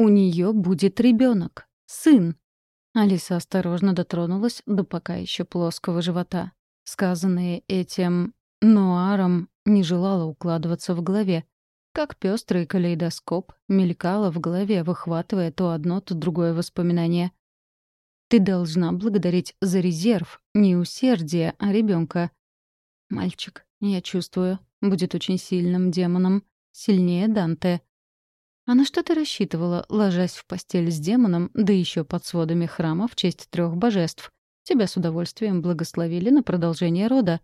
У нее будет ребенок, сын. Алиса осторожно дотронулась до пока еще плоского живота. Сказанное этим Нуаром не желала укладываться в голове. Как пестрый калейдоскоп мелькало в голове, выхватывая то одно, то другое воспоминание. «Ты должна благодарить за резерв, не усердие, а ребенка. Мальчик, я чувствую, будет очень сильным демоном. Сильнее Данте. А на что ты рассчитывала, ложась в постель с демоном, да еще под сводами храма в честь трех божеств? Тебя с удовольствием благословили на продолжение рода.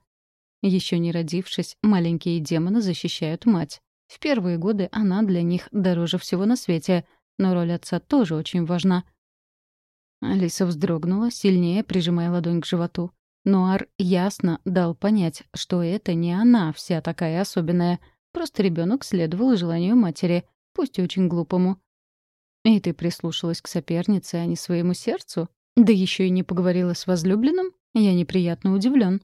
Еще не родившись, маленькие демоны защищают мать. В первые годы она для них дороже всего на свете, но роль отца тоже очень важна. Алиса вздрогнула, сильнее прижимая ладонь к животу. Нуар ясно дал понять, что это не она вся такая особенная. Просто ребенок следовал желанию матери, пусть и очень глупому. И ты прислушалась к сопернице, а не своему сердцу? Да еще и не поговорила с возлюбленным? Я неприятно удивлен.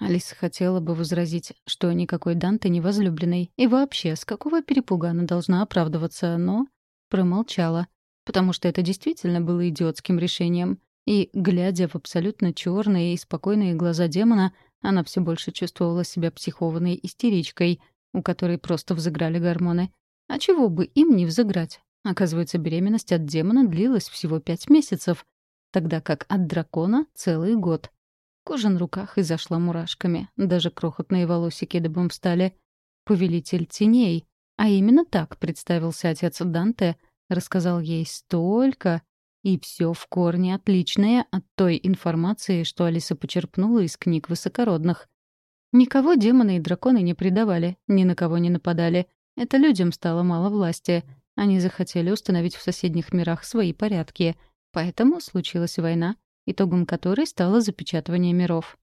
Алиса хотела бы возразить, что никакой Данте не возлюбленный, и вообще, с какого перепуга она должна оправдываться, но промолчала, потому что это действительно было идиотским решением. И, глядя в абсолютно черные и спокойные глаза демона, она все больше чувствовала себя психованной истеричкой, у которой просто взыграли гормоны. А чего бы им не взыграть? Оказывается, беременность от демона длилась всего пять месяцев, тогда как от дракона — целый год. Кожа на руках изошла мурашками, даже крохотные волосики дыбом стали. Повелитель теней, а именно так представился отец Данте, рассказал ей столько, и все в корне отличное от той информации, что Алиса почерпнула из книг высокородных. Никого демоны и драконы не предавали, ни на кого не нападали. Это людям стало мало власти. Они захотели установить в соседних мирах свои порядки. Поэтому случилась война, итогом которой стало запечатывание миров.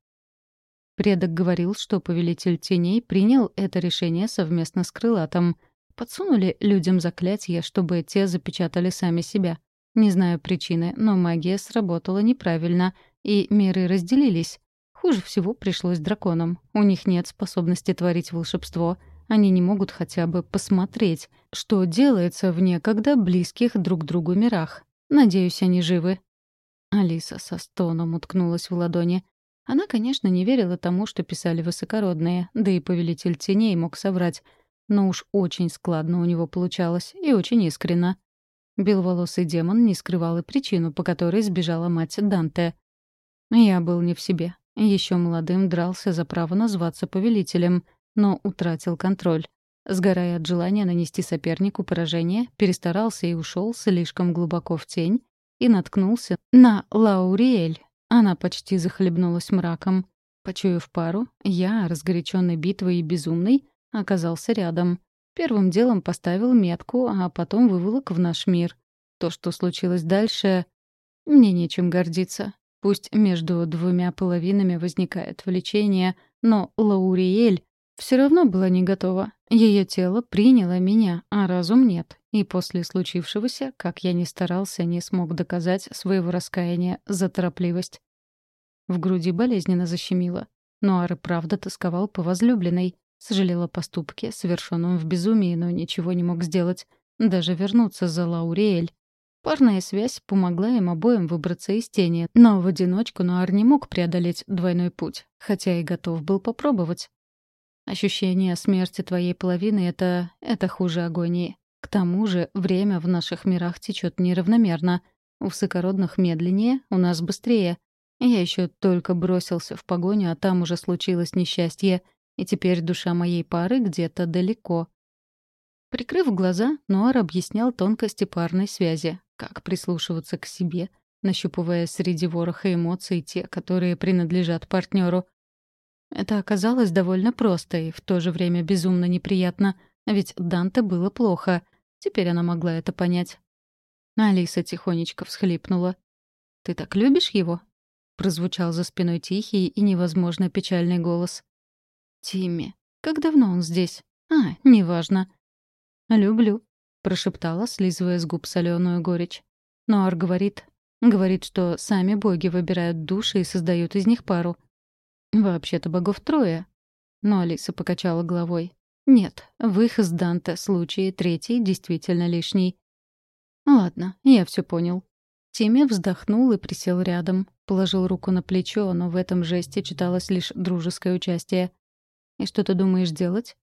Предок говорил, что повелитель теней принял это решение совместно с крылатом. Подсунули людям заклятие, чтобы те запечатали сами себя. Не знаю причины, но магия сработала неправильно, и миры разделились. Хуже всего пришлось драконам. У них нет способности творить волшебство. Они не могут хотя бы посмотреть, что делается в некогда близких друг другу мирах. Надеюсь, они живы. Алиса со стоном уткнулась в ладони. Она, конечно, не верила тому, что писали высокородные, да и повелитель теней мог соврать. Но уж очень складно у него получалось и очень искренно. Беловолосый демон не скрывал и причину, по которой сбежала мать Данте. Я был не в себе. Еще молодым дрался за право назваться повелителем, но утратил контроль. Сгорая от желания нанести сопернику поражение, перестарался и ушел слишком глубоко в тень, и наткнулся на Лауриэль. Она почти захлебнулась мраком. Почуяв пару, я, разгоряченный битвой и безумный, оказался рядом. Первым делом поставил метку, а потом выволок в наш мир. То, что случилось дальше, мне нечем гордиться. Пусть между двумя половинами возникает влечение, но Лауриэль все равно была не готова. Ее тело приняло меня, а разум нет. И после случившегося, как я ни старался, не смог доказать своего раскаяния за торопливость. В груди болезненно защемило. Но Ар правда тосковал по возлюбленной. Сожалел о поступке, совершенном в безумии, но ничего не мог сделать. Даже вернуться за Лауриэль. Парная связь помогла им обоим выбраться из тени, но в одиночку Нуар не мог преодолеть двойной путь, хотя и готов был попробовать. Ощущение смерти твоей половины — это... это хуже агонии. К тому же время в наших мирах течет неравномерно. У высокородных медленнее, у нас быстрее. Я еще только бросился в погоню, а там уже случилось несчастье, и теперь душа моей пары где-то далеко. Прикрыв глаза, Нуар объяснял тонкости парной связи, как прислушиваться к себе, нащупывая среди вороха эмоций те, которые принадлежат партнеру. Это оказалось довольно просто и в то же время безумно неприятно, ведь Данте было плохо. Теперь она могла это понять. Алиса тихонечко всхлипнула. «Ты так любишь его?» Прозвучал за спиной тихий и невозможно печальный голос. «Тимми, как давно он здесь? А, неважно». «Люблю», — прошептала, слизывая с губ соленую горечь. Но Ар говорит, говорит, что сами боги выбирают души и создают из них пару. Вообще-то богов трое. Но Алиса покачала головой. Нет, в их с Данте случае третий действительно лишний. «Ладно, я все понял». Тимми вздохнул и присел рядом. Положил руку на плечо, но в этом жесте читалось лишь дружеское участие. «И что ты думаешь делать?»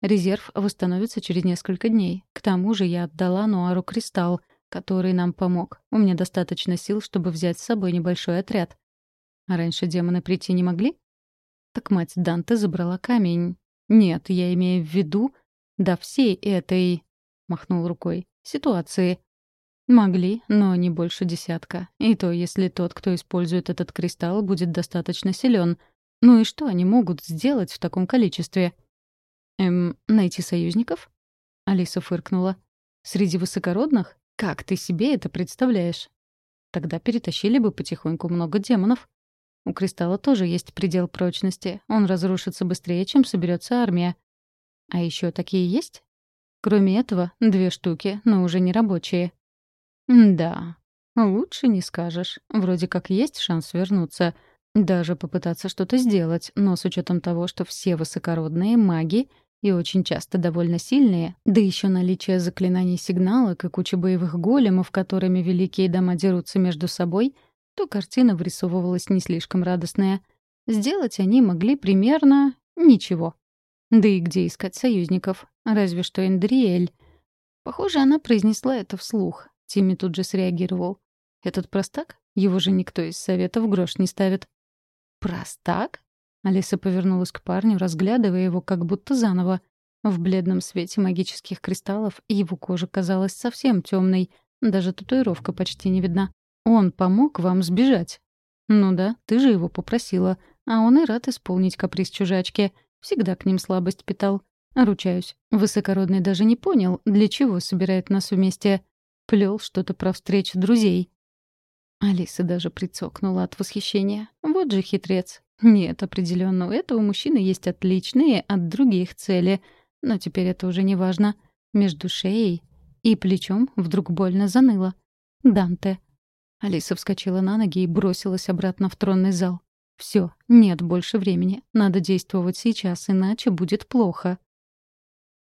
«Резерв восстановится через несколько дней. К тому же я отдала Нуару кристалл, который нам помог. У меня достаточно сил, чтобы взять с собой небольшой отряд. А раньше демоны прийти не могли?» «Так мать Данте забрала камень. Нет, я имею в виду, до всей этой...» — махнул рукой. «Ситуации. Могли, но не больше десятка. И то, если тот, кто использует этот кристалл, будет достаточно силен. Ну и что они могут сделать в таком количестве? Эм, найти союзников? Алиса фыркнула. Среди высокородных? Как ты себе это представляешь? Тогда перетащили бы потихоньку много демонов. У кристалла тоже есть предел прочности. Он разрушится быстрее, чем соберется армия. А еще такие есть? Кроме этого, две штуки, но уже не рабочие. «Да, лучше не скажешь. Вроде как есть шанс вернуться. Даже попытаться что-то сделать, но с учетом того, что все высокородные маги и очень часто довольно сильные, да еще наличие заклинаний сигналок и куча боевых големов, которыми великие дома дерутся между собой, то картина вырисовывалась не слишком радостная. Сделать они могли примерно ничего. Да и где искать союзников? Разве что Эндриэль. Похоже, она произнесла это вслух, Тимми тут же среагировал. «Этот простак? Его же никто из совета в грош не ставит». «Простак?» Алиса повернулась к парню, разглядывая его как будто заново. В бледном свете магических кристаллов его кожа казалась совсем темной, даже татуировка почти не видна. «Он помог вам сбежать?» «Ну да, ты же его попросила, а он и рад исполнить каприз чужачки. Всегда к ним слабость питал. Ручаюсь, высокородный даже не понял, для чего собирает нас вместе. Плел что-то про встречу друзей. Алиса даже прицокнула от восхищения. Вот же хитрец. Нет, определенно, у этого мужчины есть отличные от других цели. Но теперь это уже не важно. Между шеей и плечом вдруг больно заныло. Данте. Алиса вскочила на ноги и бросилась обратно в тронный зал. Все, нет больше времени. Надо действовать сейчас, иначе будет плохо.